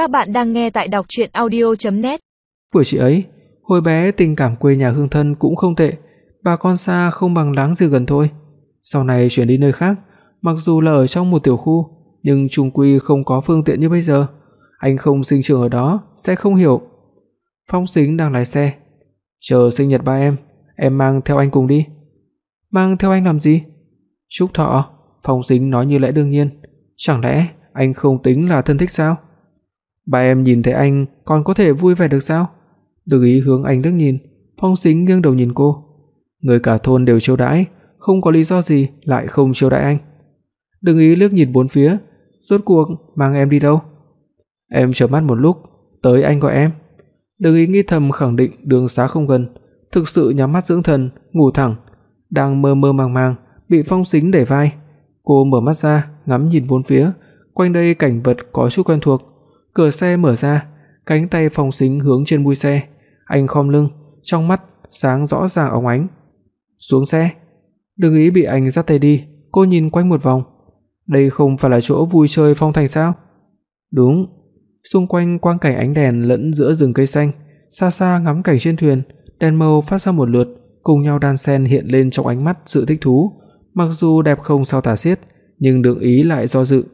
Các bạn đang nghe tại đọc audio net Của chị ấy, hồi bé tình cảm quê nhà hương thân cũng không tệ, bà con xa không bằng láng giềng gần thôi. Sau này chuyển đi nơi khác, mặc dù là ở trong một tiểu khu, nhưng chung quy không có phương tiện như bây giờ. Anh không sinh trưởng ở đó sẽ không hiểu. Phong Sính đang lái xe, chờ sinh nhật ba em, em mang theo anh cùng đi. Mang theo anh làm gì? Chúc thọ, Phong Sính nói như lẽ đương nhiên, chẳng lẽ anh không tính là thân thích sao? Ba em nhìn thấy anh còn có thể vui vẻ được sao? Đức ý hướng anh liếc nhìn, Phong Sính nghiêng đầu nhìn cô. Người cả thôn đều chiêu đãi, không có lý do gì lại không chiêu đãi anh. Đức ý liếc nhìn bốn phía, rốt cuộc mang em đi đâu? Em chớp mắt một lúc, tới anh gọi em. Đức ý nghĩ thầm khẳng định đường xá không gần, thực sự nhắm mắt dưỡng thần, ngủ thẳng, đang mơ mơ màng màng bị Phong Sính đẩy vai. Cô mở mắt ra, ngắm nhìn bốn phía, quanh đây cảnh vật có chút quen thuộc. Cửa xe mở ra, cánh tay Phong Sính hướng trên mui xe, anh khom lưng, trong mắt sáng rõ ràng óng ánh. Xuống xe. Đừng ý bị anh dắt tay đi, cô nhìn quanh một vòng. Đây không phải là chỗ vui chơi phong thành sao? Đúng, xung quanh quang cảnh ánh đèn lẫn giữa rừng cây xanh, xa xa ngắm cảnh trên thuyền, đèn màu phát ra một lượt, cùng nhau đan xen hiện lên trong ánh mắt sự thích thú, mặc dù đẹp không sao tả xiết, nhưng Đường Ý lại do dự.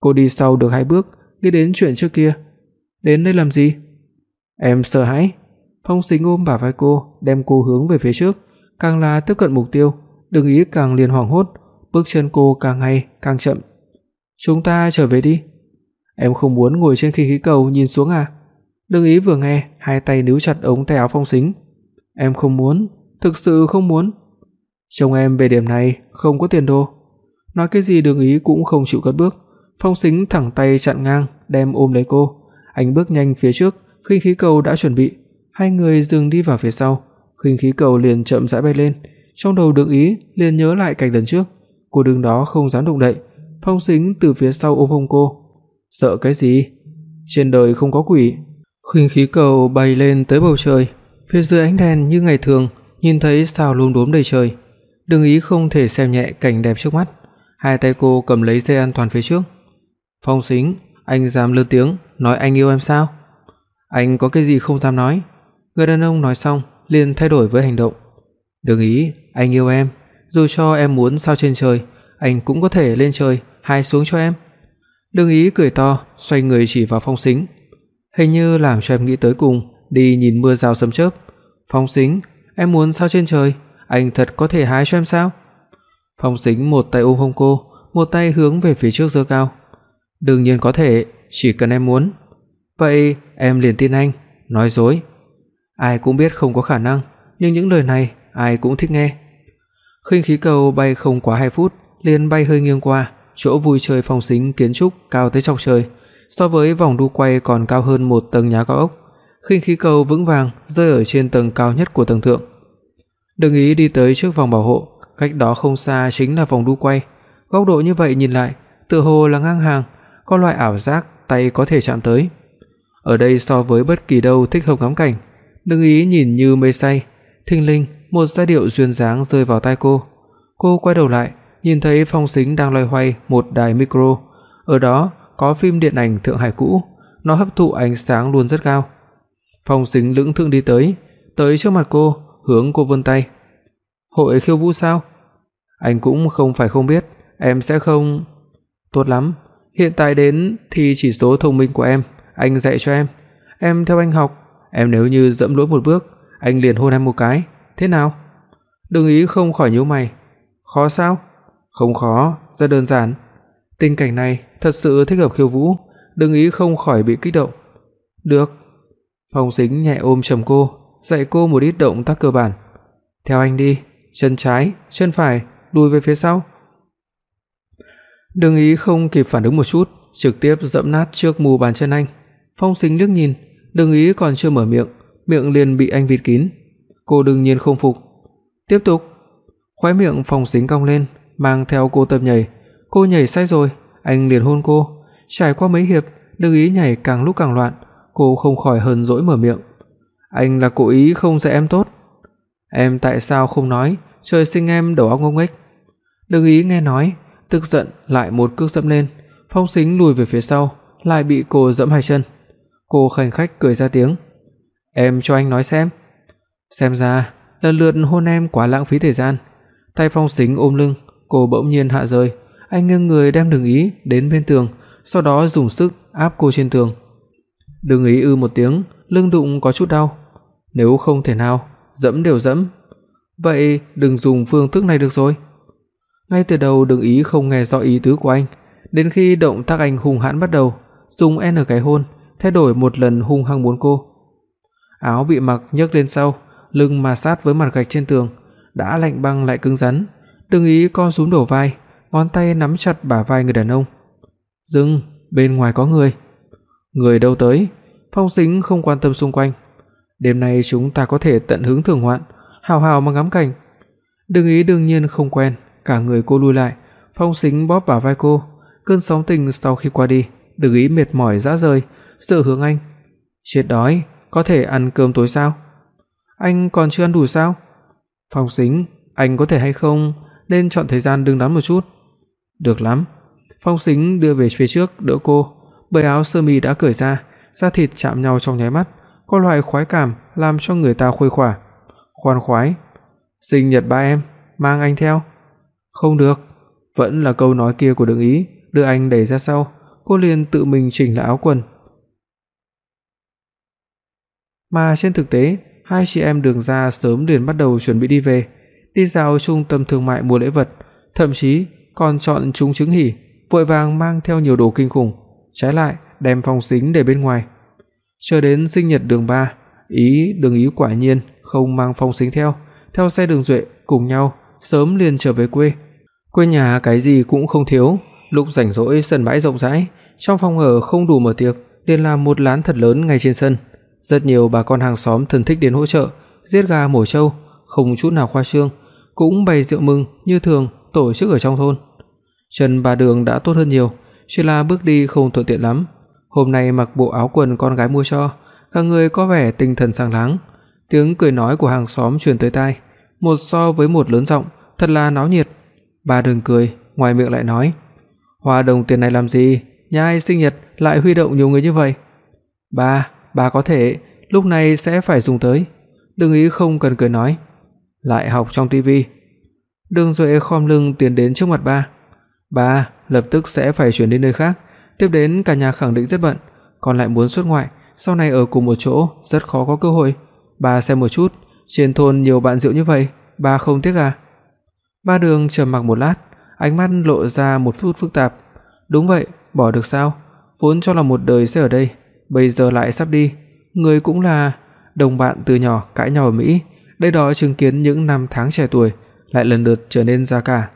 Cô đi sau được hai bước, nghĩ đến chuyện trước kia. Đến đây làm gì? Em sợ hãi. Phong Sính ôm bả vai cô, đem cô hướng về phía trước, càng là tiếp cận mục tiêu, Đường Ý càng liền hoảng hốt, bước chân cô càng ngày càng chậm. "Chúng ta trở về đi." "Em không muốn ngồi trên khinh khí cầu nhìn xuống à?" Đường Ý vừa nghe, hai tay níu chặt ống tay áo Phong Sính. "Em không muốn, thực sự không muốn." Chồng em về điểm này không có tiền đồ. Nói cái gì Đường Ý cũng không chịu cất bước, Phong Sính thẳng tay chặn ngang, đem ôm lấy cô. Anh bước nhanh phía trước, khinh khí cầu đã chuẩn bị, hai người dừng đi vào phía sau, khinh khí cầu liền chậm rãi bay lên, trong đầu Đường Ý liền nhớ lại cảnh lần trước, cô đứng đó không dám động đậy, Phong Sính từ phía sau ôm hông cô. Sợ cái gì? Trên đời không có quỷ. Khinh khí cầu bay lên tới bầu trời, phía dưới ánh đèn như ngày thường, nhìn thấy sao lốm đốm đầy trời. Đường Ý không thể xem nhẹ cảnh đẹp trước mắt, hai tay cô cầm lấy dây an toàn phía trước. "Phong Sính, anh dám lớn tiếng nói anh yêu em sao?" "Anh có cái gì không dám nói?" Người đàn ông nói xong, liền thay đổi với hành động. "Đừng ý, anh yêu em, dù cho em muốn sao trên trời, anh cũng có thể lên trời hai xuống cho em." Đừng ý cười to, xoay người chỉ vào Phong Sính. Hình như làm cho em nghĩ tới cùng, đi nhìn mưa rào sấm chớp. "Phong Sính, em muốn sao trên trời, anh thật có thể hái cho em sao?" Phong Sính một tay ôm hông cô, một tay hướng về phía trước giơ cao. "Đương nhiên có thể, chỉ cần em muốn." "Vậy em liền tin anh." Nói dối. Ai cũng biết không có khả năng, nhưng những lời này ai cũng thích nghe. Khinh khí cầu bay không quá 2 phút, liền bay hơi nghiêng qua, chỗ vui chơi phong sính kiến trúc cao tới chọc trời, so với vòng đu quay còn cao hơn một tầng nhà cao ốc. Khinh khí cầu vững vàng rơi ở trên tầng cao nhất của tầng thượng. Đừng ý đi tới trước vòng bảo hộ, cách đó không xa chính là vòng đu quay. Góc độ như vậy nhìn lại, tựa hồ là ngang hàng, có loại ảo giác tay có thể chạm tới. Ở đây so với bất kỳ đâu thích hợp ngắm cảnh, Đừng ý nhìn như mê say, thình lình một giai điệu duyên dáng rơi vào tai cô. Cô quay đầu lại, nhìn thấy Phong Sính đang loay hoay một đài micro, ở đó có phim điện ảnh Thượng Hải cũ, nó hấp thụ ánh sáng luôn rất cao. Phong Sính lững thững đi tới, tới trước mặt cô, hướng cô vươn tay. "Hội khiêu vũ sao?" Anh cũng không phải không biết, em sẽ không Tốt lắm, hiện tại đến thì chỉ số thông minh của em, anh dạy cho em. Em theo anh học, em nếu như dẫm lỗi một bước, anh liền hôn em một cái, thế nào? Đừng ý không khỏi nhíu mày. Khó sao? Không khó, rất đơn giản. Tình cảnh này thật sự thích hợp khiêu vũ, đừng ý không khỏi bị kích động. Được. Phong Sính nhẹ ôm chầm cô, dạy cô một ít động tác cơ bản. Theo anh đi, chân trái, chân phải, lùi về phía sau. Đường ý không kịp phản ứng một chút, trực tiếp dẫm nát trước mu bàn chân anh. Phong Sính liếc nhìn, Đường ý còn chưa mở miệng, miệng liền bị anh bịt kín. Cô đương nhiên không phục. Tiếp tục. Khóe miệng Phong Sính cong lên, mang theo cô tập nhảy. Cô nhảy sai rồi, anh liền hôn cô. Trải qua mấy hiệp, Đường ý nhảy càng lúc càng loạn, cô không khỏi hờn dỗi mở miệng. Anh là cố ý không dạy em tốt. Em tại sao không nói, trời sinh em đầu óc ngốc nghếch. Đường ý nghe nói, tức giận lại một cước dẫm lên, Phong Sính lùi về phía sau, lại bị cô giẫm hai chân. Cô khanh khách cười ra tiếng. "Em cho anh nói xem." Xem ra, lần lượt hôn em quá lãng phí thời gian. Tay Phong Sính ôm lưng, cô bỗng nhiên hạ rơi, anh nghiêng người đem Đường Ý đến bên tường, sau đó dùng sức áp cô trên tường. Đường Ý ư một tiếng, lưng đụng có chút đau. Nếu không thể nào, dẫm đều dẫm. Vậy đừng dùng phương thức này được rồi. Ngay từ đầu Đường Ý không nghe rõ ý tứ của anh, đến khi động tác anh hung hãn bắt đầu, dùng N cái hôn, thay đổi một lần hung hăng muốn cô. Áo bị mặc nhấc lên sau, lưng ma sát với mặt gạch trên tường, đã lạnh băng lại cứng rắn. Đường Ý co rúm đổ vai, ngón tay nắm chặt bả vai người đàn ông. "Dừng, bên ngoài có người." "Người đâu tới?" Phong Sính không quan tâm xung quanh. "Đêm nay chúng ta có thể tận hưởng thưởng ngoạn, hào hào mà ngắm cảnh." Đường Ý đương nhiên không quen, cả người cô lùi lại, Phong Sính bóp bả vai cô, cơn sóng tình sau khi qua đi, được Ý mệt mỏi rã rời, dựa hướng anh. "Chết đói, có thể ăn cơm tối sao?" "Anh còn chưa ăn đủ sao?" "Phong Sính, anh có thể hay không nên chọn thời gian đứng đắn một chút." "Được lắm." Phong Sính đưa về phía trước đỡ cô, bởi áo sơ mi đã cởi ra, da thịt chạm nhau trong nháy mắt, có loại khoái cảm làm cho người ta khuây khỏa. Khoan khoái. "Sinh nhật ba em, mang anh theo." "Không được." Vẫn là câu nói kia của Đường Ý, đưa anh đẩy ra sau, cô liền tự mình chỉnh lại áo quần. Mà trên thực tế, hai chị em Đường gia sớm liền bắt đầu chuẩn bị đi về, đi dạo trung tâm thương mại mua lễ vật, thậm chí còn chọn chúng trứng hỉ, vội vàng mang theo nhiều đồ kinh khủng, trái lại đem Phong Sính để bên ngoài. Chờ đến sinh nhật Đường Ba, ý Đường Ý quả nhiên không mang Phong Sính theo, theo xe Đường Duệ cùng nhau sớm liền trở về quê. Quê nhà cái gì cũng không thiếu, lúc rảnh rỗi sân bãi rộng rãi, trong phòng ở không đủ mở tiệc, liền làm một lán thật lớn ngay trên sân. Rất nhiều bà con hàng xóm thân thích đến hỗ trợ, giết gà mổ trâu, không chút nào khoa trương, cũng bày rượu mừng như thường tổ chức ở trong thôn. chân Bà Đường đã tốt hơn nhiều, chỉ là bước đi không thuận tiện lắm. Hôm nay mặc bộ áo quần con gái mua cho, cả người có vẻ tinh thần sáng láng. Tiếng cười nói của hàng xóm truyền tới tai, một so với một lớn giọng, thật là náo nhiệt. Ba Đường cười, ngoài miệng lại nói: "Hoa đồng tiền này làm gì, nhà ai sinh nhật lại huy động nhiều người như vậy?" "Ba, ba có thể lúc này sẽ phải dùng tới." Đường Ý không cần cười nói, "Lại học trong tivi." Đường Duệ khom lưng tiến đến trước mặt ba. "Ba, lập tức sẽ phải chuyển đi nơi khác, tiếp đến cả nhà khẳng định rất bận, còn lại muốn xuất ngoại, sau này ở cùng một chỗ rất khó có cơ hội. Ba xem một chút, trên thôn nhiều bạn rượu như vậy, ba không tiếc à?" Ba Đường trầm mặc một lát, ánh mắt lộ ra một chút phức tạp. Đúng vậy, bỏ được sao? Vốn cho là một đời sẽ ở đây, bây giờ lại sắp đi, người cũng là đồng bạn từ nhỏ cãi nhau ở Mỹ, đây đó chứng kiến những năm tháng trẻ tuổi lại lần lượt trở nên già cả.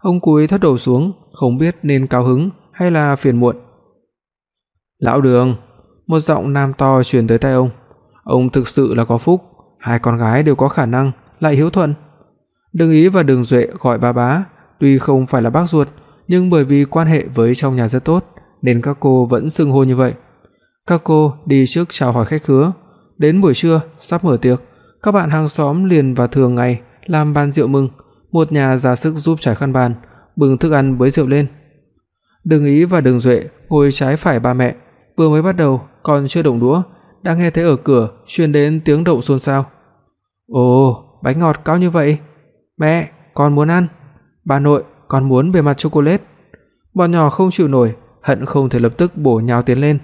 Ông cúi thấp đầu xuống, không biết nên cao hứng hay là phiền muộn. "Lão Đường," một giọng nam to truyền tới tai ông. Ông thực sự là có phúc, hai con gái đều có khả năng, lại hiếu thuận. Đường Ý và Đường Duệ gọi ba bá, tuy không phải là bác ruột, nhưng bởi vì quan hệ với trong nhà rất tốt nên các cô vẫn xưng hô như vậy. Các cô đi trước chào hỏi khách khứa, đến buổi trưa sắp mở tiệc, các bạn hàng xóm liền vào thường ngày làm bàn rượu mừng, một nhà ra sức giúp trải khăn bàn, bưng thức ăn với rượu lên. Đường Ý và Đường Duệ ngồi trái phải ba mẹ, vừa mới bắt đầu còn chưa động đũa, đã nghe thấy ở cửa truyền đến tiếng động xôn xao. "Ồ, bánh ngọt cao như vậy, Mẹ, con muốn ăn. Bà nội, con muốn bề mặt chocolate. Bọn nhỏ không chịu nổi, hận không thể lập tức bổ nhào tiến lên.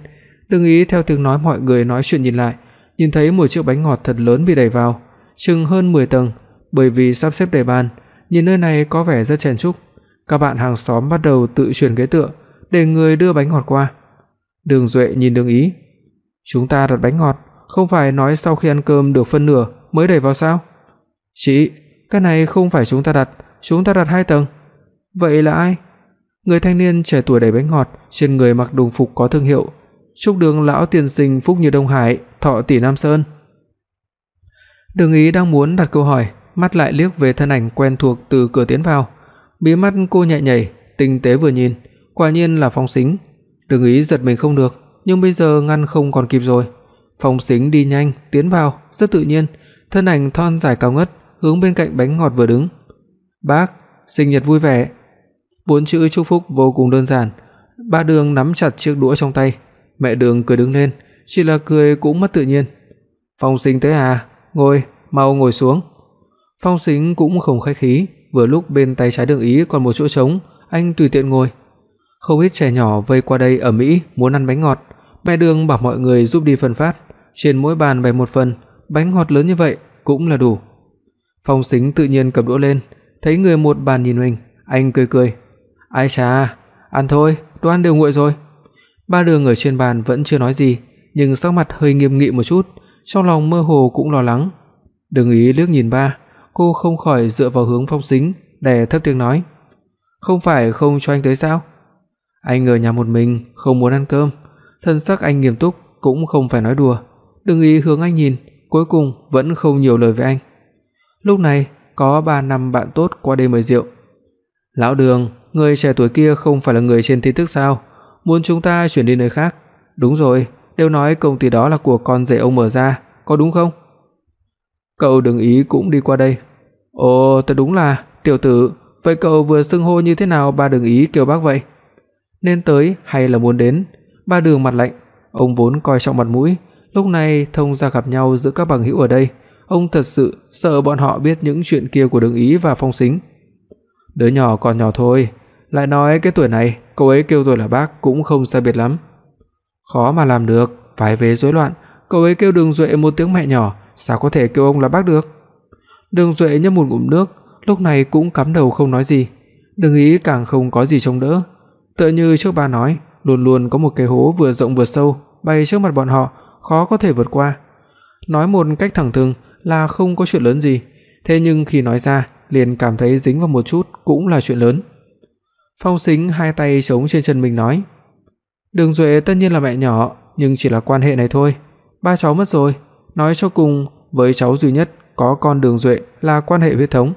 Đừng ý theo tiếng nói mọi người nói chuyện nhìn lại, nhìn thấy một chiếc bánh ngọt thật lớn bị đẩy vào, chừng hơn 10 tầng, bởi vì sắp xếp đầy bàn, nhìn nơi này có vẻ rất chen chúc. Các bạn hàng xóm bắt đầu tự chuyển ghế tựa để người đưa bánh ngọt qua. Đường Duệ nhìn Đường Ý, "Chúng ta đặt bánh ngọt, không phải nói sau khi ăn cơm được phân nửa mới đẩy vào sao?" "Chị, cái này không phải chúng ta đặt, chúng ta đặt hai tầng." "Vậy là ai?" Người thanh niên trẻ tuổi đầy bánh ngọt, trên người mặc đồng phục có thương hiệu, chúc đường lão tiên sinh phúc như Đông Hải, thọ tỷ Nam Sơn. Đường Ý đang muốn đặt câu hỏi, mắt lại liếc về thân ảnh quen thuộc từ cửa tiến vào. Bí mắt cô nhẹ nhảy, tinh tế vừa nhìn, quả nhiên là Phong Sính. Đường Ý giật mình không được, nhưng bây giờ ngăn không còn kịp rồi. Phong Sính đi nhanh tiến vào, rất tự nhiên, thân ảnh thon dài cao ngất, hướng bên cạnh bánh ngọt vừa đứng. "Bác, sinh nhật vui vẻ." Bốn chữ chúc phúc vô cùng đơn giản. Ba Đường nắm chặt chiếc đũa trong tay, mẹ Đường cười đứng lên, chỉ là cười cũng mất tự nhiên. "Phong Sính tới à? Ngồi, mau ngồi xuống." Phong Sính cũng không khách khí, vừa lúc bên tay trái Đường Ý còn một chỗ trống, anh tùy tiện ngồi. Không ít trẻ nhỏ vây qua đây ở Mỹ muốn ăn bánh ngọt, mẹ Đường bảo mọi người giúp đi phân phát, trên mỗi bàn bày một phần, bánh ngọt lớn như vậy cũng là đủ. Phong Sính tự nhiên cầm đũa lên, thấy người một bàn nhìn mình, anh cười cười. "Ai chà, ăn thôi, đồ ăn đều nguội rồi." Ba đường ở trên bàn vẫn chưa nói gì, nhưng sắc mặt hơi nghiêm nghị một chút, trong lòng mơ hồ cũng lo lắng. Đừng ý liếc nhìn ba, cô không khỏi dựa vào hướng Phong Sính, để thấp tiếng nói: "Không phải không cho anh tới sao? Anh ở nhà một mình, không muốn ăn cơm." Thân sắc anh nghiêm túc, cũng không phải nói đùa. Đừng ý hướng anh nhìn, cuối cùng vẫn không nhiều lời với anh. Lúc này, có 3 năm bạn tốt qua đây mời rượu. "Lão Đường, người trẻ tuổi kia không phải là người trên tin tức sao? Muốn chúng ta chuyển đi nơi khác?" "Đúng rồi, đều nói công ty đó là của con rể ông mở ra, có đúng không?" Cậu đừng ý cũng đi qua đây. "Ồ, thật đúng là, tiểu tử, vậy cậu vừa xưng hô như thế nào ba đường ý kêu bác vậy?" Nên tới hay là muốn đến? Ba Đường mặt lạnh, ông vốn coi trọng mặt mũi, lúc này thông gia gặp nhau giữa các bằng hữu ở đây, ông thật sự sợ bọn họ biết những chuyện kia của Đường Ý và Phong Sính. Đứa nhỏ còn nhỏ thôi, lại nói cái tuổi này, cô ấy kêu tôi là bác cũng không sai biệt lắm. Khó mà làm được, phải về rối loạn, cậu ấy kêu Đường Duệ một tiếng mẹ nhỏ, sao có thể kêu ông là bác được? Đường Duệ nhấp một ngụm nước, lúc này cũng cắm đầu không nói gì. Đường Ý càng không có gì chống đỡ, tựa như trước ba nói, luôn luôn có một cái hố vừa rộng vừa sâu bay trước mặt bọn họ, khó có thể vượt qua. Nói một cách thẳng thừng là không có chuyện lớn gì, thế nhưng khi nói ra, liền cảm thấy dính vào một chút cũng là chuyện lớn. Phong Sính hai tay chống trên chân mình nói: "Đường Duệ tất nhiên là mẹ nhỏ, nhưng chỉ là quan hệ này thôi. Ba cháu mất rồi, nói cho cùng, với cháu duy nhất có con Đường Duệ là quan hệ huyết thống."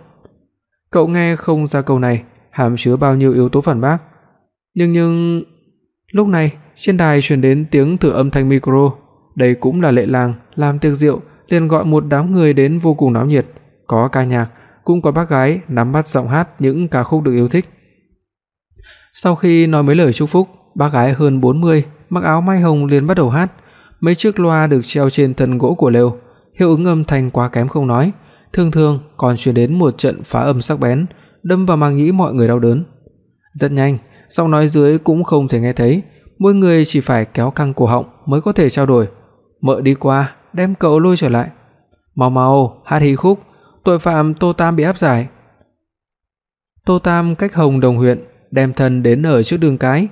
Cậu nghe không ra câu này hàm chứa bao nhiêu yếu tố phản bác. Nhưng nhưng lúc này, trên đài truyền đến tiếng thử âm thanh micro, đây cũng là lệ làng làm tiệc rượu, liền gọi một đám người đến vô cùng náo nhiệt, có ca nhạc, cũng có bác gái nắm bắt giọng hát những ca khúc được yêu thích. Sau khi nói mấy lời chúc phúc, bác gái hơn 40, mặc áo may hồng liền bắt đầu hát, mấy chiếc loa được treo trên thân gỗ của lều, hiệu ứng âm thanh quá kém không nói, thường thường còn truyền đến một trận phá âm sắc bén, đâm vào màng nhĩ mọi người đau đớn. Rất nhanh, giọng nói dưới cũng không thể nghe thấy, mỗi người chỉ phải kéo căng cổ họng mới có thể trao đổi. Mợ đi qua, đem cậu lôi trở lại. Mau mau, hát hí khúc, tội phạm Tô Tam bị áp giải. Tô Tam cách Hồng Đồng huyện, đem thân đến ở trước đường cái.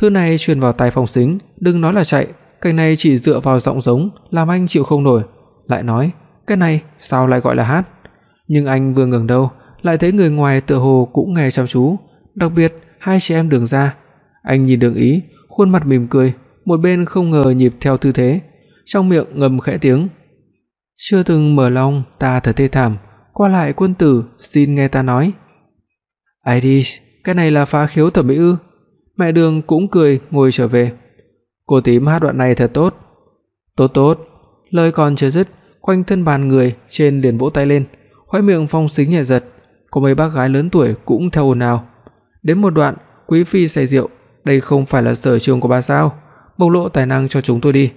Thứ này truyền vào tai Phong Sính, đừng nói là chạy, cái này chỉ dựa vào giọng giống làm anh chịu không nổi, lại nói, cái này sao lại gọi là hát? Nhưng anh vừa ngẩng đầu, lại thấy người ngoài tựa hồ cũng nghe chăm chú, đặc biệt hai chị em Đường gia. Anh nhìn Đường Ý, khuôn mặt mỉm cười, một bên không ngờ nhịp theo tư thế, trong miệng ngầm khẽ tiếng. Chưa từng mở lòng, ta thật thê thảm, qua lại quân tử, xin nghe ta nói. Ai đi, cái này là phá khiếu thẩm mỹ ư? Mẹ Đường cũng cười ngồi trở về. Cô tím hát đoạn này thật tốt. Tốt tốt. Lời còn chưa dứt, quanh thân bàn người trên liền vỗ tay lên, khóe miệng Phong Sính nhẹ giật, có mấy bác gái lớn tuổi cũng theo ồn ào. Đến một đoạn, quý phi say rượu, đây không phải là sở trường của bà sao? Bộc lộ tài năng cho chúng tôi đi.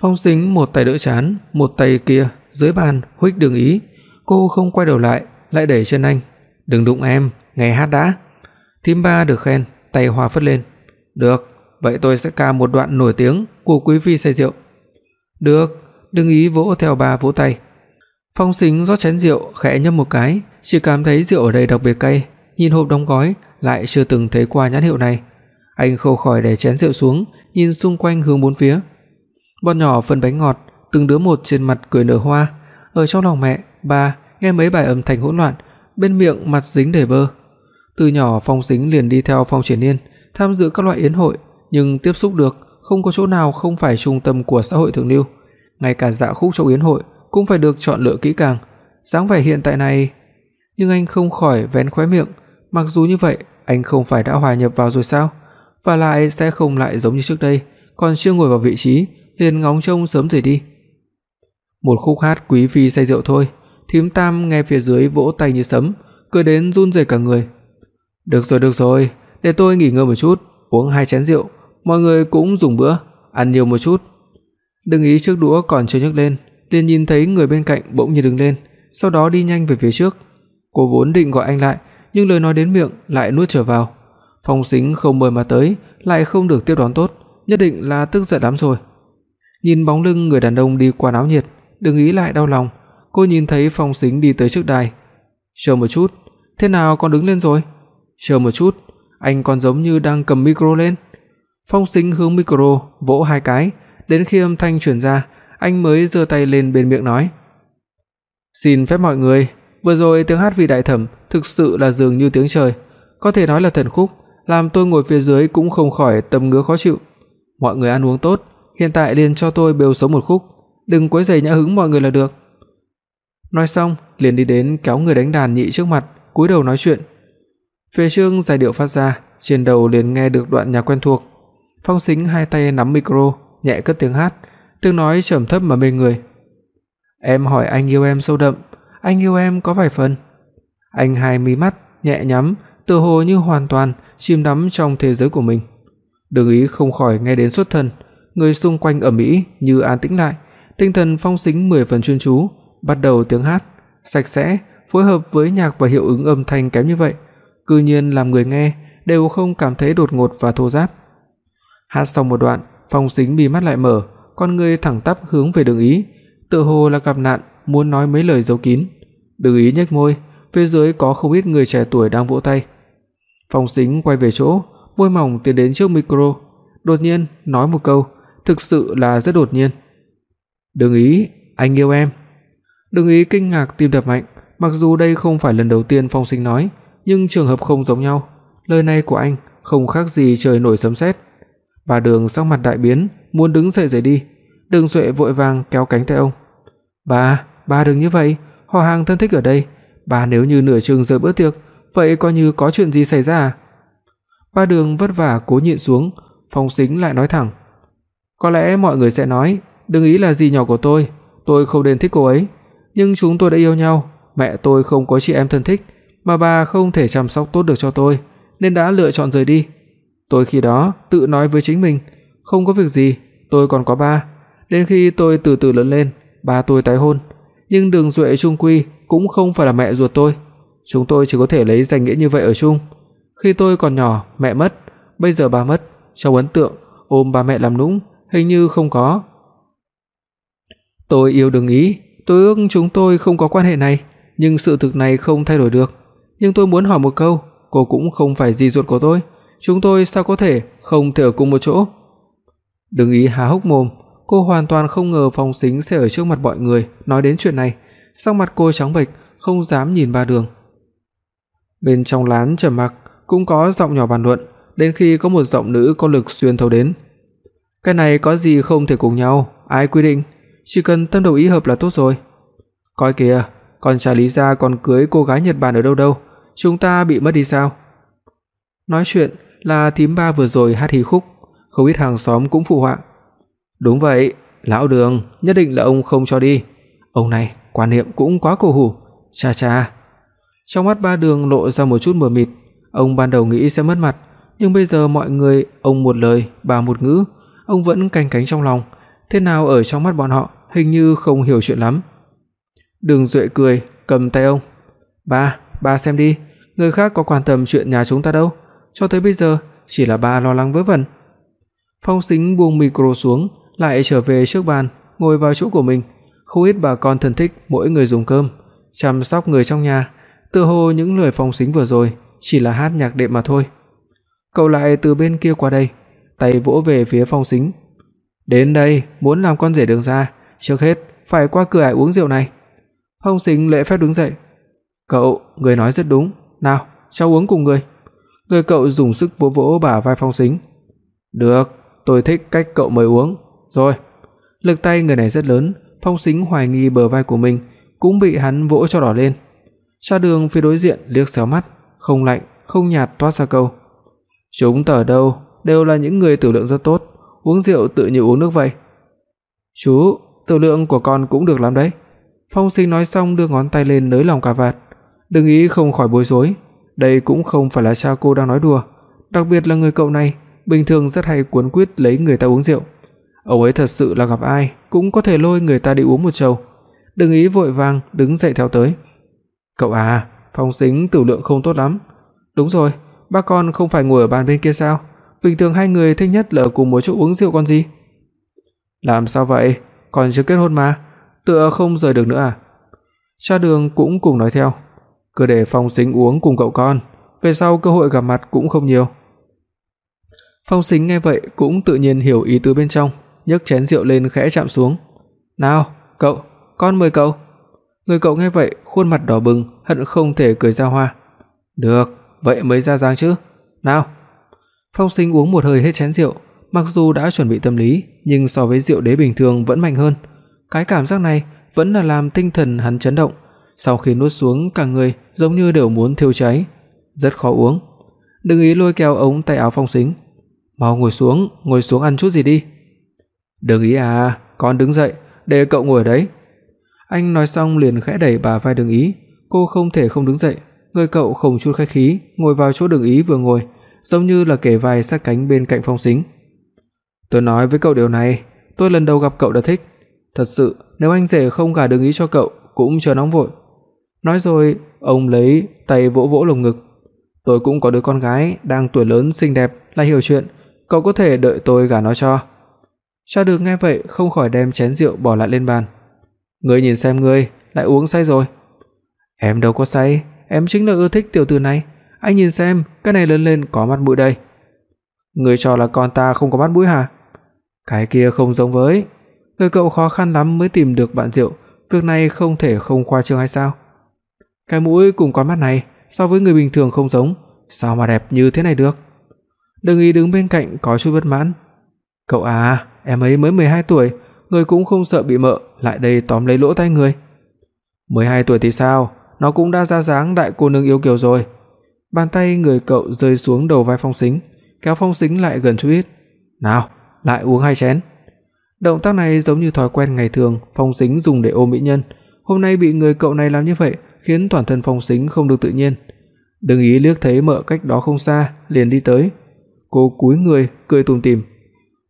Phong Sính một tay đỡ chán, một tay kia dưới bàn huých Đường Ý, cô không quay đầu lại, lại đẩy chân anh, "Đừng đụng em, nghe hát đã." Thím ba được khen, tay hòa phất lên. "Được, vậy tôi sẽ ca một đoạn nổi tiếng của quý phi say rượu." "Được." Đường Ý vỗ theo ba vỗ tay. Phong Sính rót chén rượu, khẽ nhấp một cái, chỉ cảm thấy rượu ở đây đặc biệt cay, nhìn hộp đóng gói lại chưa từng thấy qua nhãn hiệu này. Anh khâu khỏi để chén rượu xuống, nhìn xung quanh hướng bốn phía. Bọn nhỏ phân bánh ngọt, từng đứa một trên mặt cười nở hoa, ở trong lòng mẹ, ba nghe mấy bài âm thanh hỗn loạn, bên miệng mặt dính đầy bơ. Từ nhỏ Phong Sính liền đi theo Phong Triển Nhiên, tham dự các loại yến hội, nhưng tiếp xúc được không có chỗ nào không phải trung tâm của xã hội thượng lưu, ngay cả dạ khúc trong yến hội cũng phải được chọn lựa kỹ càng. Dáng vẻ hiện tại này, nhưng anh không khỏi vén khóe miệng, mặc dù như vậy, anh không phải đã hòa nhập vào rồi sao? Và lại sẽ không lại giống như trước đây, còn chưa ngồi vào vị trí liền ngóng trông sớm rời đi. Một khúc hát quý phi say rượu thôi, Thím Tam nghe phía dưới vỗ tay như sấm, cười đến run rẩy cả người. "Được rồi, được rồi, để tôi nghỉ ngơi một chút, uống hai chén rượu, mọi người cũng dùng bữa, ăn nhiều một chút." Đừng ý trước đũa còn chưa nhấc lên, liền nhìn thấy người bên cạnh bỗng nhiên đứng lên, sau đó đi nhanh về phía trước. Cô vốn định gọi anh lại, nhưng lời nói đến miệng lại nuốt trở vào. Phong Sính không mời mà tới, lại không được tiếp đón tốt, nhất định là tức giận lắm rồi. Nhìn bóng lưng người đàn ông đi qua náo nhiệt, Đừng ý lại đau lòng, cô nhìn thấy Phong Sính đi tới trước đài. "Chờ một chút, thế nào con đứng lên rồi?" "Chờ một chút, anh còn giống như đang cầm micro lên." Phong Sính hướng micro vỗ hai cái, đến khi âm thanh truyền ra, anh mới giơ tay lên bên miệng nói: "Xin phép mọi người, vừa rồi tiếng hát vị đại thẩm thực sự là dường như tiếng trời, có thể nói là thần khúc, làm tôi ngồi phía dưới cũng không khỏi tâm ngứa khó chịu. Mọi người ăn uống tốt, hiện tại liền cho tôi bêu xấu một khúc, đừng quấy rầy nhã hứng mọi người là được." Nói xong, liền đi đến kéo người đánh đàn nhị trước mặt, cúi đầu nói chuyện. Phê Trương giai điệu phát ra, trên đầu liền nghe được đoạn nhạc quen thuộc. Phong Sính hai tay nắm micro, nhẹ cất tiếng hát, tiếng nói trầm thấp mà mê người. "Em hỏi anh yêu em sâu đậm, anh yêu em có vài phần." Anh hai mí mắt nhẹ nhắm, tựa hồ như hoàn toàn chìm đắm trong thế giới của mình. Đường Ý không khỏi nghe đến xuất thần, người xung quanh ầm ĩ như an tĩnh lại, tinh thần Phong Sính mười phần chuyên chú, bắt đầu tiếng hát sạch sẽ, phối hợp với nhạc và hiệu ứng âm thanh kém như vậy, cư nhiên làm người nghe đều không cảm thấy đột ngột và thô ráp. Hát xong một đoạn, Phong Sính mi mắt lại mở, con người thẳng tắp hướng về Đường Ý, tựa hồ là gặp nạn, muốn nói mấy lời giấu kín. Đường Ý nhếch môi, phía dưới có không ít người trẻ tuổi đang vỗ tay. Phong Sính quay về chỗ, môi mỏng tiến đến trước micro, đột nhiên nói một câu, thực sự là rất đột nhiên. "Đường Ý, anh yêu em." Đường Ý kinh ngạc tim đập mạnh, mặc dù đây không phải lần đầu tiên Phong sinh nói, nhưng trường hợp không giống nhau, lời này của anh không khác gì trời nổi sấm sét. Bà Đường sắc mặt đại biến, muốn đứng dậy rời đi. Đường Duệ vội vàng kéo cánh tay ông. "Bà, bà đừng như vậy, họ hàng thân thích ở đây, bà nếu như nửa chừng rời bữa tiệc, vậy coi như có chuyện gì xảy ra à?" Ba Đường vất vả cố nhịn xuống, Phong Sính lại nói thẳng: "Có lẽ mọi người sẽ nói, đừng ý là gì nhỏ của tôi, tôi không nên thích cô ấy, nhưng chúng tôi đã yêu nhau, mẹ tôi không có chị em thân thích, mà bà không thể chăm sóc tốt được cho tôi, nên đã lựa chọn rời đi. Tôi khi đó tự nói với chính mình, không có việc gì, tôi còn có ba. Đến khi tôi từ từ lớn lên, ba tôi tái hôn, nhưng Đường Duệ trung quy cũng không phải là mẹ ruột tôi. Chúng tôi chỉ có thể lấy danh nghĩa như vậy ở chung. Khi tôi còn nhỏ, mẹ mất, bây giờ ba mất, trong ấn tượng ôm ba mẹ làm nũng hình như không có. Tôi yêu đừng Ý, tôi ước chúng tôi không có quan hệ này, nhưng sự thực này không thay đổi được. Nhưng tôi muốn hỏi một câu, cô cũng không phải dì ruột của tôi, chúng tôi sao có thể không thể ở cùng một chỗ? Đừng ý há hốc mồm, cô hoàn toàn không ngờ phòng xính sẽ ở trước mặt mọi người nói đến chuyện này, sắc mặt cô trắng bệch, không dám nhìn ba đường. Bên trong lán trầm mặc, cũng có giọng nhỏ bàn luận, đến khi có một giọng nữ có lực xuyên thấu đến. Cái này có gì không thể cùng nhau, ai quy định, chỉ cần tâm đầu ý hợp là tốt rồi. Coi kìa, con trai Lý gia còn cưới cô gái Nhật Bản ở đâu đâu, chúng ta bị mất đi sao? Nói chuyện là thím ba vừa rồi hát hí khúc, không ít hàng xóm cũng phụ họa. Đúng vậy, lão Đường, nhất định là ông không cho đi. Ông này, quan niệm cũng quá cổ hủ. Cha cha. Trong mắt ba Đường lộ ra một chút mờ mịt, ông ban đầu nghĩ sẽ mất mặt, nhưng bây giờ mọi người ông một lời, bà một ngữ, ông vẫn canh cánh trong lòng, thế nào ở trong mắt bọn họ hình như không hiểu chuyện lắm. Đường Duệ cười, cầm tay ông. "Ba, ba xem đi, người khác có quan tâm chuyện nhà chúng ta đâu, cho tới bây giờ chỉ là ba lo lắng vớ vẩn." Phong Sính buông micro xuống, lại trở về trước bàn, ngồi vào chỗ của mình, không ít bà con thân thích mỗi người dùng cơm, chăm sóc người trong nhà, tựa hồ những lời Phong Sính vừa rồi chỉ là hát nhạc đệm mà thôi. Cậu lại từ bên kia qua đây, tay vỗ về phía Phong Sính. "Đến đây, muốn làm con rể đường ra, trước hết phải qua cửa ải uống rượu này." Phong Sính lễ phép đứng dậy. "Cậu, người nói rất đúng, nào, cháu uống cùng người." rồi cậu dùng sức vỗ vỗ bả vai Phong Sính. "Được, tôi thích cách cậu mời uống." "Rồi." Lực tay người này rất lớn, Phong Sính hoài nghi bờ vai của mình cũng bị hắn vỗ cho đỏ lên. Cha Đường phía đối diện liếc xéo mắt, không lạnh, không nhạt toát ra câu: "Chúng tở đâu đều là những người tiểu lượng rất tốt, uống rượu tự như uống nước vậy." "Chú, tiểu lượng của con cũng được lắm đấy." Phong Sinh nói xong đưa ngón tay lên nới lòng cà vạt, đừng ý không khỏi bối rối, đây cũng không phải là cha cô đang nói đùa, đặc biệt là người cậu này, bình thường rất hay cuốn quýt lấy người ta uống rượu. Ông ấy thật sự là gặp ai cũng có thể lôi người ta đi uống một chầu. Đừng ý vội vàng đứng dậy theo tới. "Cậu à, Phong Sính tử lượng không tốt lắm." "Đúng rồi, ba con không phải ngồi ở bàn bên kia sao? Bình thường hai người thích nhất là ở cùng một chỗ uống rượu còn gì?" "Làm sao vậy? Còn chưa kết hôn mà, tựa không rời được nữa à?" Cha Đường cũng cùng nói theo, "Cứ để Phong Sính uống cùng cậu con, về sau cơ hội gặp mặt cũng không nhiều." Phong Sính nghe vậy cũng tự nhiên hiểu ý tứ bên trong, nhấc chén rượu lên khẽ chạm xuống. "Nào, cậu, con mời cậu." Người cậu nghe vậy, khuôn mặt đỏ bừng, hận không thể cười ra hoa. "Được, vậy mới ra dáng chứ. Nào." Phong Sinh uống một hơi hết chén rượu, mặc dù đã chuẩn bị tâm lý, nhưng so với rượu đế bình thường vẫn mạnh hơn. Cái cảm giác này vẫn là làm tinh thần hắn chấn động, sau khi nuốt xuống cả người giống như đều muốn thiêu cháy, rất khó uống. Đừng ý lôi kéo ống tay áo Phong Sính. "Mau ngồi xuống, ngồi xuống ăn chút gì đi." "Đừng ý à, con đứng dậy, để cậu ngồi ở đấy." Anh nói xong liền khẽ đẩy bà vai Đường Ý, cô không thể không đứng dậy, người cậu không chút khách khí, ngồi vào chỗ Đường Ý vừa ngồi, giống như là kề vai sát cánh bên cạnh Phong Sính. "Tôi nói với cậu điều này, tôi lần đầu gặp cậu đã thích, thật sự nếu anh rể không gả được Ý cho cậu cũng chờ nóng vội." Nói rồi, ông lấy tay vỗ vỗ lồng ngực. "Tôi cũng có đứa con gái đang tuổi lớn xinh đẹp, lại hiểu chuyện, cậu có thể đợi tôi gả nó cho." Cha Đường nghe vậy không khỏi đem chén rượu bỏ lại lên bàn. "Ngươi nhìn xem ngươi, lại uống say rồi." "Em đâu có say, em chính là ưa thích tiểu tử này, anh nhìn xem, cái này lớn lên có mắt mũi đây." người cho là con ta không có mắt mũi hả?" "Cái kia không giống với." Người cậu khó khăn lắm mới tìm được bạn rượu, việc này không thể không khoa trương hay sao? Cái mũi cùng con mắt này so với người bình thường không giống, sao mà đẹp như thế này được? Đừng ý đứng bên cạnh có chút bất mãn. "Cậu à, em ấy mới 12 tuổi, người cũng không sợ bị mợ lại đây tóm lấy lỗ tai người." "12 tuổi thì sao, nó cũng đã ra dáng đại cô nương yêu kiều rồi." Bàn tay người cậu rơi xuống đầu vai Phong Sính, kéo Phong Sính lại gần chút ít. "Nào, lại uống hai chén." Động tác này giống như thói quen ngày thường Phong Sính dùng để ôm mỹ nhân, hôm nay bị người cậu này làm như vậy, khiến toàn thân Phong Sính không được tự nhiên. Đừng ý liếc thấy mợ cách đó không xa, liền đi tới. Cô cúi người cười tủm tỉm.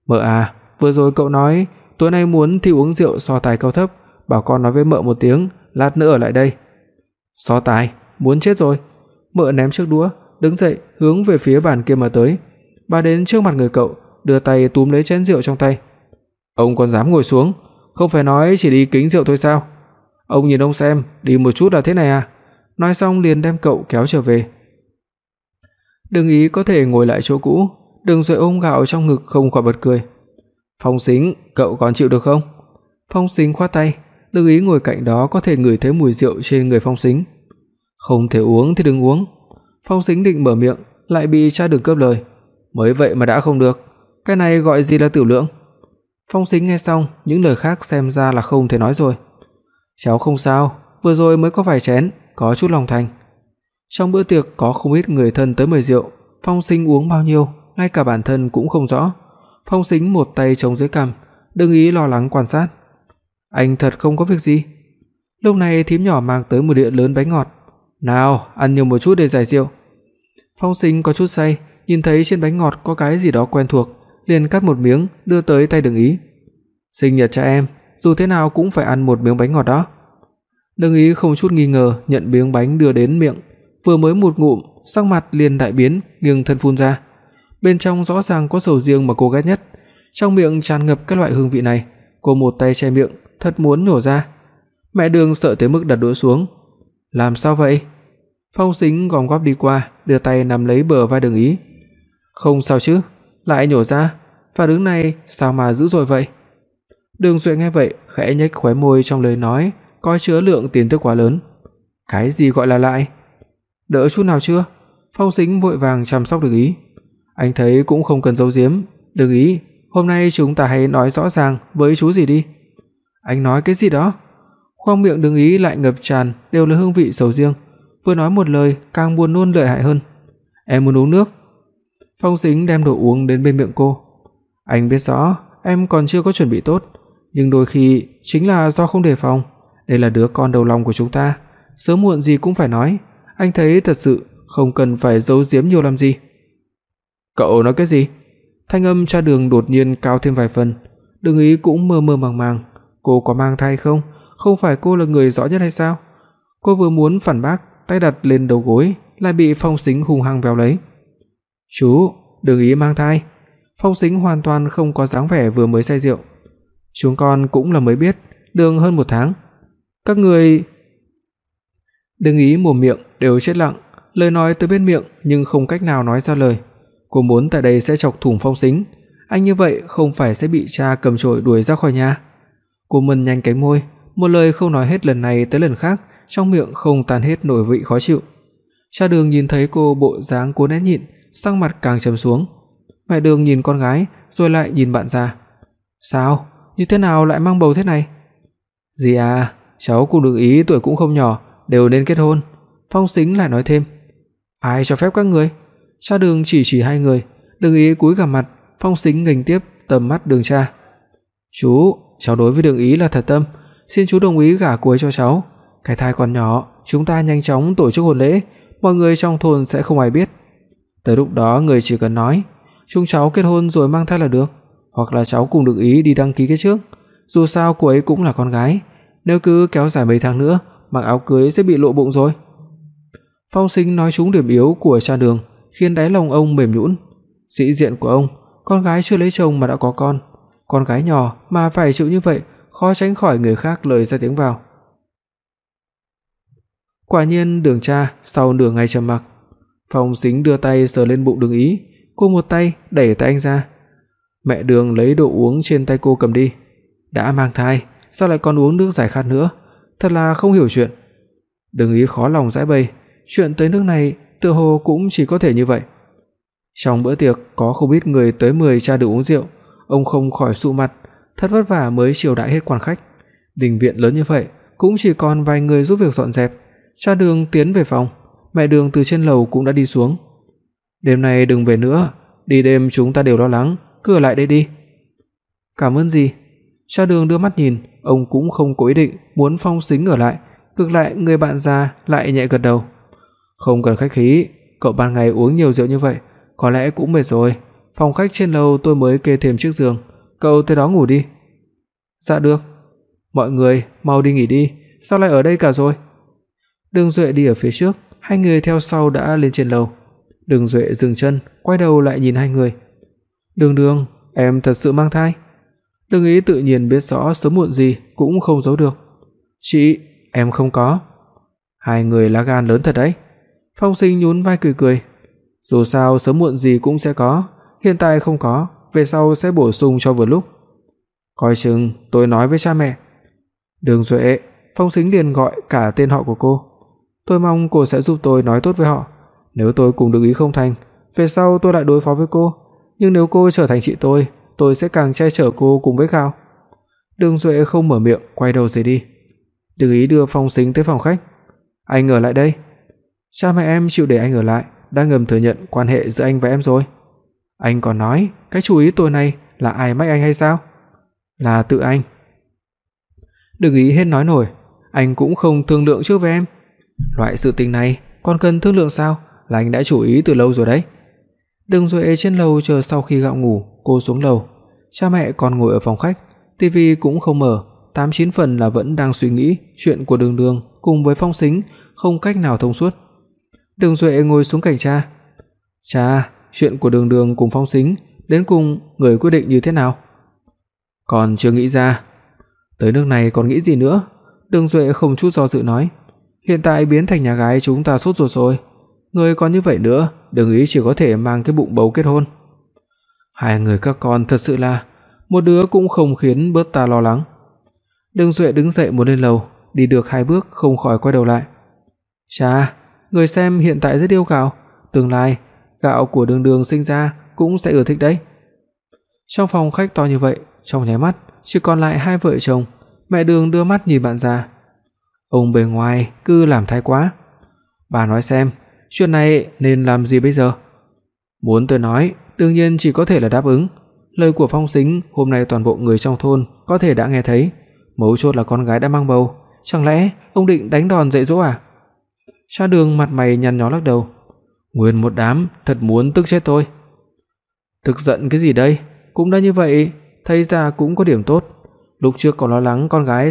"Mợ à, vừa rồi cậu nói tối nay muốn thi uống rượu so tài cao thấp, bảo con nói với mợ một tiếng, lát nữa ở lại đây." "So tài? Muốn chết rồi." Mợ ném chiếc đũa, đứng dậy hướng về phía bàn kia mà tới. Bà đến trước mặt người cậu, đưa tay túm lấy chén rượu trong tay. "Ông còn dám ngồi xuống, không phải nói chỉ đi kính rượu thôi sao? Ông nhìn ông xem, đi một chút là thế này à?" Nói xong liền đem cậu kéo trở về. Đừng ý có thể ngồi lại chỗ cũ, đừng rồi ôm gạo trong ngực không khỏi bật cười. "Phong Sính, cậu còn chịu được không?" Phong Sính khoát tay, Đừng ý ngồi cạnh đó có thể ngửi thấy mùi rượu trên người Phong Sính. "Không thể uống thì đừng uống." Phong Sính định mở miệng, lại bị cha đừng cướp lời. "Mới vậy mà đã không được, cái này gọi gì là tiểu lượng?" Phong Sính nghe xong, những lời khác xem ra là không thể nói rồi. "Cháu không sao, vừa rồi mới có vài chén, có chút lòng thành." Trong bữa tiệc có không ít người thân tới mời rượu, Phong Sính uống bao nhiêu, ngay cả bản thân cũng không rõ. Phong Sính một tay chống dưới cằm, đừng ý lo lắng quan sát. Anh thật không có việc gì. Lúc này thím nhỏ mang tới một đĩa lớn bánh ngọt. "Nào, ăn nhiều một chút để giải rượu." Phong Sính có chút say, nhìn thấy trên bánh ngọt có cái gì đó quen thuộc, liền cắt một miếng đưa tới tay Đường Ý. "Sinh nhật cha em, dù thế nào cũng phải ăn một miếng bánh ngọt đó." Đường Ý không chút nghi ngờ nhận miếng bánh đưa đến miệng, vừa mới một ngụm, sắc mặt liền đại biến, nghiêng thân phun ra. Bên trong rõ ràng có sầu riêng mà cô ghét nhất, trong miệng tràn ngập các loại hương vị này, cô một tay che miệng, thật muốn nhổ ra. Mẹ Đường sợ tới mức đặt đũa xuống. "Làm sao vậy?" Phong Sính gom góp đi qua, đưa tay nắm lấy bờ vai Đường Ý. "Không sao chứ, lại nhổ ra, phản ứng này sao mà dữ dội vậy?" Đường Duệ nghe vậy, khẽ nhếch khóe môi trong lời nói, coi chứa lượng tiền tức quá lớn. "Cái gì gọi là lại?" Đỡ chút nào chưa? Phong Sính vội vàng chăm sóc Đường Ý. Anh thấy cũng không cần giấu giếm, Đường Ý, hôm nay chúng ta hãy nói rõ ràng với chú gì đi." Anh nói cái gì đó? Khoang miệng Đường Ý lại ngập tràn đều là hương vị sầu riêng, vừa nói một lời càng buồn nôn lợi hại hơn. "Em muốn uống nước." Phong Sính đem đồ uống đến bên miệng cô. "Anh biết rõ, em còn chưa có chuẩn bị tốt, nhưng đôi khi chính là do không đề phòng, đây là đứa con đầu lòng của chúng ta, sớm muộn gì cũng phải nói, anh thấy thật sự không cần phải giấu giếm nhiều làm gì." "Cậu nói cái gì?" Thanh âm cha Đường đột nhiên cao thêm vài phần, Đường Ý cũng mơ mơ màng màng, cô có mang thai không? Không phải cô là người rõ nhất hay sao? Cô vừa muốn phản bác, tay đặt lên đầu gối, lại bị Phong Sính hung hăng véo lấy. "Chú, Đường Ý mang thai." Phong Sính hoàn toàn không có dáng vẻ vừa mới say rượu. "Chúng con cũng là mới biết, đường hơn một tháng. Các người Đường Ý mồm miệng đều chết lặng, lời nói từ bên miệng nhưng không cách nào nói ra lời. Cô muốn tại đây sẽ chọc thủng Phong Sính, anh như vậy không phải sẽ bị cha cầm chổi đuổi ra khỏi nhà. Cô mân nhanh cánh môi, một lời không nói hết lần này tới lần khác, trong miệng không tan hết nổi vị khó chịu. Cha Đường nhìn thấy cô bộ dáng cố nén nhịn, sắc mặt càng trầm xuống. Mẹ Đường nhìn con gái, rồi lại nhìn bạn già. "Sao? Như thế nào lại mang bầu thế này?" "Dì à, cháu cũng đừng ý tuổi cũng không nhỏ, đều nên kết hôn." Phong Sính lại nói thêm. "Ai cho phép các người?" Cha Đường chỉ chỉ hai người, Đường ý cúi gằm mặt, Phong Sính nghênh tiếp tầm mắt Đường cha. "Chú, cháu đối với Đường ý là thật tâm, xin chú đồng ý gả cô ấy cho cháu. Cái thai còn nhỏ, chúng ta nhanh chóng tổ chức hôn lễ, mọi người trong thôn sẽ không ai biết. Tới lúc đó người chỉ cần nói, chúng cháu kết hôn rồi mang thai là được, hoặc là cháu cùng được ý đi đăng ký cái trước. Dù sao cô ấy cũng là con gái, nếu cứ kéo dài mấy tháng nữa, mặc áo cưới sẽ bị lộ bụng rồi." Phong Sinh nói trúng điểm yếu của cha Đường, khiến đáy lòng ông mềm nhũn. Sĩ diện của ông, con gái chưa lấy chồng mà đã có con, con gái nhỏ mà phải chịu như vậy, khó tránh khỏi người khác lời ra tiếng vào. Quả nhiên Đường cha sau nửa ngày trầm mặc, Phong Sính đưa tay sờ lên bụng Đường Ý, cô một tay đẩy tay anh ra. Mẹ Đường lấy đồ uống trên tay cô cầm đi. Đã mang thai, sao lại còn uống nước giải khát nữa? Thật là không hiểu chuyện. Đường Ý khó lòng giải bày, chuyện tới nước này tựa hồ cũng chỉ có thể như vậy. Trong bữa tiệc có không biết người tới mời cha được uống rượu, ông không khỏi sụ mặt, thật vất vả mới chiều đãi hết quan khách. Đình viện lớn như vậy, cũng chỉ còn vài người giúp việc dọn dẹp. Cha Đường tiến về phòng, mẹ Đường từ trên lầu cũng đã đi xuống. "Đêm nay đừng về nữa, đi đêm chúng ta đều lo lắng, cứ ở lại đây đi." "Cảm ơn gì?" Cha Đường đưa mắt nhìn, ông cũng không có ý định muốn Phong Sính ở lại, ngược lại người bạn già lại nhẹ gật đầu. "Không cần khách khí, cậu ban ngày uống nhiều rượu như vậy, có lẽ cũng mệt rồi, phòng khách trên lầu tôi mới kê thêm chiếc giường, cậu tới đó ngủ đi." "Dạ được." "Mọi người mau đi nghỉ đi, sao lại ở đây cả rồi?" Đường Duệ đi ở phía trước, hai người theo sau đã lên trên lầu. Đường Duệ dừng chân, quay đầu lại nhìn hai người. "Đường Đường, em thật sự mang thai?" Đường Ý tự nhiên biết rõ sớm muộn gì cũng không giấu được. "Chị, em không có." Hai người lá gan lớn thật đấy. Phong Sinh nhún vai cười cười. Dù sao sớm muộn gì cũng sẽ có, hiện tại không có, về sau sẽ bổ sung cho vừa lúc. Coi chừng tôi nói với cha mẹ. Đường Duệ, Phong Sính liền gọi cả tên họ của cô. Tôi mong cô sẽ giúp tôi nói tốt với họ. Nếu tôi cùng được ý không thành, về sau tôi lại đối phó với cô, nhưng nếu cô trở thành chị tôi, tôi sẽ càng che chở cô cùng với Khao. Đường Duệ không mở miệng, quay đầu rời đi. Đừng Ý đưa Phong Sính tới phòng khách. Anh ở lại đây. Cha mẹ em chịu để anh ở lại, đã ngầm thừa nhận quan hệ giữa anh và em rồi. Anh còn nói, cái chủ ý tôi này là ai mách anh hay sao? Là tự anh. Đừng ý hết nói nổi, anh cũng không thương lượng trước với em. Loại sự tình này còn cần thương lượng sao? Là anh đã chủ ý từ lâu rồi đấy. Đừng Duệ trên lầu chờ sau khi gạo ngủ, cô xuống lầu. Cha mẹ còn ngồi ở phòng khách, tivi cũng không mở, tám chín phần là vẫn đang suy nghĩ chuyện của Đường Đường cùng với Phong Sính không cách nào thông suốt. Đường Duệ ngồi xuống cạnh cha. "Cha, chuyện của Đường Đường cùng Phong Sính đến cùng người quyết định như thế nào?" "Còn chưa nghĩ ra." "Tới nước này còn nghĩ gì nữa?" Đường Duệ không chút do dự nói. "Hiện tại biến thành nhà gái chúng ta sốt ruột rồi, người còn như vậy nữa, đừng ý chỉ có thể mang cái bụng bầu kết hôn." Hai người các con thật sự là một đứa cũng không khiến bớt ta lo lắng. Đường Duệ đứng dậy muốn lên lầu, đi được hai bước không khỏi quay đầu lại. "Cha, người xem hiện tại rất yêu gạo, tương lai gạo của Đường Đường sinh ra cũng sẽ ưa thích đấy." Trong phòng khách to như vậy, trong nháy mắt chỉ còn lại hai vợ chồng, mẹ Đường đưa mắt nhìn bạn già. Ông bề ngoài cứ làm thái quá. Bà nói xem, chuyện này nên làm gì bây giờ? Muốn tôi nói, đương nhiên chỉ có thể là đáp ứng. Lời của Phong Sính hôm nay toàn bộ người trong thôn có thể đã nghe thấy, mấu chốt là con gái đã mang bầu, chẳng lẽ ông định đánh đòn dạy dỗ à? Cha Đường mặt mày nhăn nhó lắc đầu. Nguyên một đám thật muốn tức chết tôi. Tức giận cái gì đây? Cũng đã như vậy, thấy ra cũng có điểm tốt. Lúc trước còn lo lắng con gái